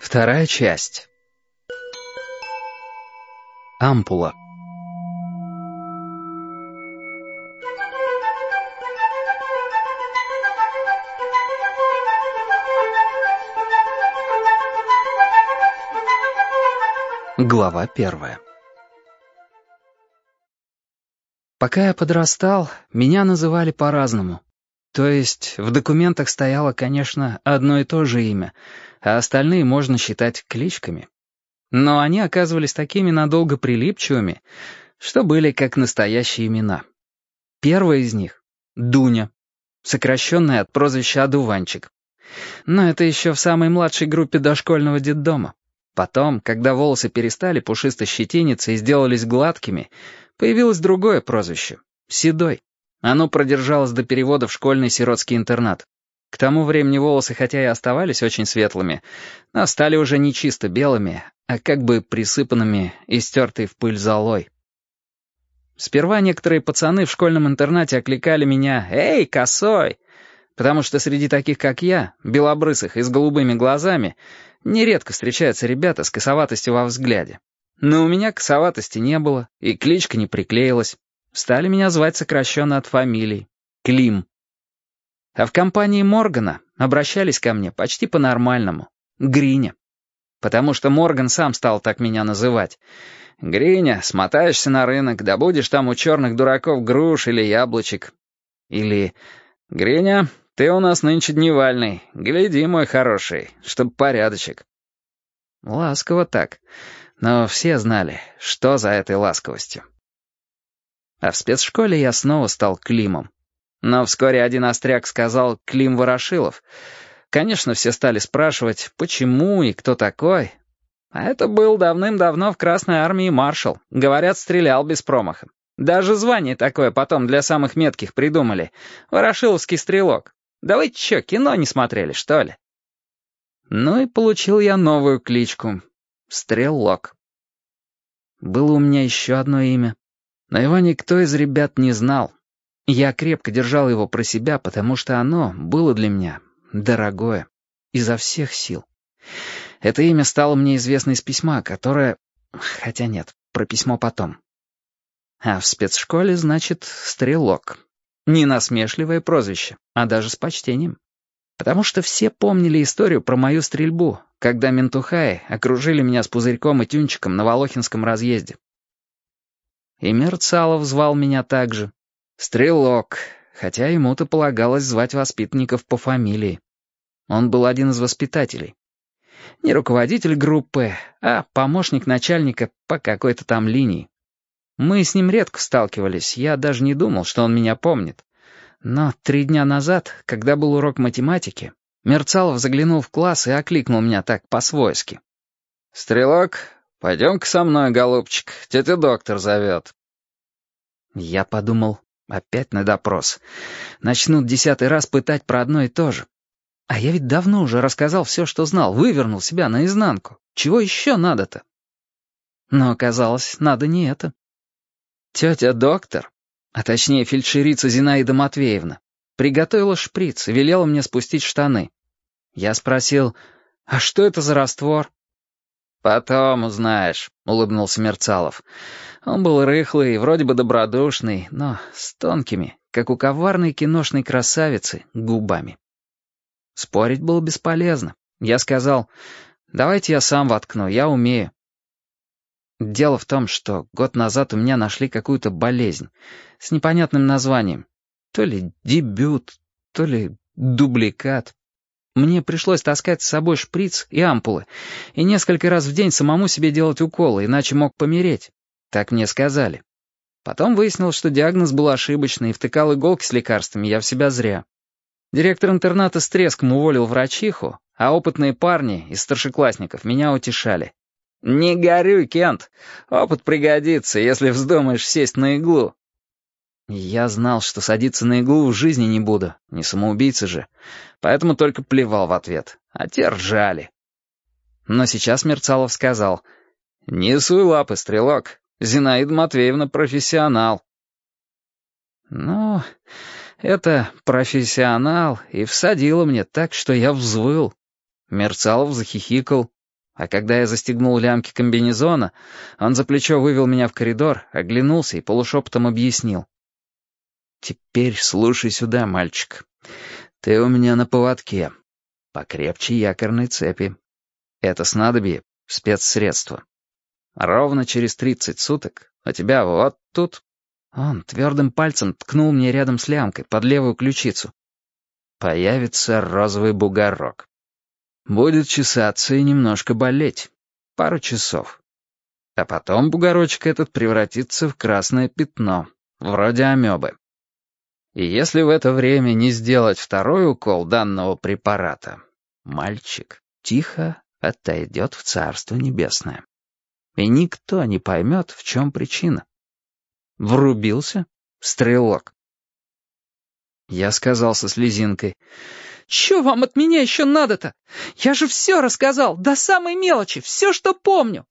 Вторая часть. Ампула. Глава первая. Пока я подрастал, меня называли по-разному. То есть в документах стояло, конечно, одно и то же имя, а остальные можно считать кличками. Но они оказывались такими надолго прилипчивыми, что были как настоящие имена. Первая из них — Дуня, сокращенная от прозвища Одуванчик. Но это еще в самой младшей группе дошкольного детдома. Потом, когда волосы перестали пушисто щетиниться и сделались гладкими, появилось другое прозвище — Седой. Оно продержалось до перевода в школьный сиротский интернат. К тому времени волосы хотя и оставались очень светлыми, но стали уже не чисто белыми, а как бы присыпанными и стертой в пыль золой. Сперва некоторые пацаны в школьном интернате окликали меня «Эй, косой!», потому что среди таких, как я, белобрысых и с голубыми глазами, нередко встречаются ребята с косоватостью во взгляде. Но у меня косоватости не было, и кличка не приклеилась. Стали меня звать сокращенно от фамилии. Клим. А в компании Моргана обращались ко мне почти по-нормальному. Гриня. Потому что Морган сам стал так меня называть. «Гриня, смотаешься на рынок, да будешь там у черных дураков груш или яблочек». Или «Гриня, ты у нас нынче дневальный. Гляди, мой хороший, чтоб порядочек». Ласково так. Но все знали, что за этой ласковостью. А в спецшколе я снова стал Климом. Но вскоре один остряк сказал «Клим Ворошилов». Конечно, все стали спрашивать, почему и кто такой. А это был давным-давно в Красной армии маршал. Говорят, стрелял без промаха. Даже звание такое потом для самых метких придумали. Ворошиловский стрелок. Да вы чё, кино не смотрели, что ли? Ну и получил я новую кличку — Стрелок. Было у меня еще одно имя, но его никто из ребят не знал. Я крепко держал его про себя, потому что оно было для меня дорогое, изо всех сил. Это имя стало мне известно из письма, которое... Хотя нет, про письмо потом. А в спецшколе, значит, стрелок. Не насмешливое прозвище, а даже с почтением. Потому что все помнили историю про мою стрельбу, когда ментухаи окружили меня с пузырьком и тюнчиком на Волохинском разъезде. И Мерцалов звал меня также. Стрелок, хотя ему-то полагалось звать воспитанников по фамилии. Он был один из воспитателей. Не руководитель группы, а помощник начальника по какой-то там линии. Мы с ним редко сталкивались, я даже не думал, что он меня помнит. Но три дня назад, когда был урок математики, Мерцалов заглянул в класс и окликнул меня так по-свойски. «Стрелок, пойдем-ка со мной, голубчик, тетя доктор зовет». Я подумал, опять на допрос. Начнут десятый раз пытать про одно и то же. А я ведь давно уже рассказал все, что знал, вывернул себя наизнанку. Чего еще надо-то? Но оказалось, надо не это. Тетя доктор, а точнее фельдшерица Зинаида Матвеевна, приготовила шприц и велела мне спустить штаны. Я спросил, а что это за раствор? «Потом узнаешь», — улыбнулся Мерцалов. Он был рыхлый, вроде бы добродушный, но с тонкими, как у коварной киношной красавицы, губами. Спорить было бесполезно. Я сказал, «Давайте я сам воткну, я умею». Дело в том, что год назад у меня нашли какую-то болезнь с непонятным названием. То ли дебют, то ли дубликат. Мне пришлось таскать с собой шприц и ампулы, и несколько раз в день самому себе делать уколы, иначе мог помереть. Так мне сказали. Потом выяснилось, что диагноз был ошибочный, и втыкал иголки с лекарствами я в себя зря. Директор интерната с треском уволил врачиху, а опытные парни из старшеклассников меня утешали. «Не горюй, Кент. Опыт пригодится, если вздумаешь сесть на иглу». Я знал, что садиться на иглу в жизни не буду, не самоубийца же, поэтому только плевал в ответ, а те ржали. Но сейчас Мерцалов сказал, «Не суй лапы, стрелок, Зинаида Матвеевна профессионал». Ну, это профессионал и всадила мне так, что я взвыл. Мерцалов захихикал. а когда я застегнул лямки комбинезона, он за плечо вывел меня в коридор, оглянулся и полушепотом объяснил. «Теперь слушай сюда, мальчик. Ты у меня на поводке. Покрепче якорной цепи. Это снадобье — спецсредство. Ровно через тридцать суток у тебя вот тут...» Он твердым пальцем ткнул мне рядом с лямкой под левую ключицу. «Появится розовый бугорок. Будет чесаться и немножко болеть. Пару часов. А потом бугорочек этот превратится в красное пятно, вроде амебы. И если в это время не сделать второй укол данного препарата, мальчик тихо отойдет в Царство Небесное. И никто не поймет, в чем причина. Врубился стрелок. Я сказал со слезинкой, «Чё вам от меня еще надо-то? Я же все рассказал, до самой мелочи, все, что помню!»